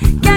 que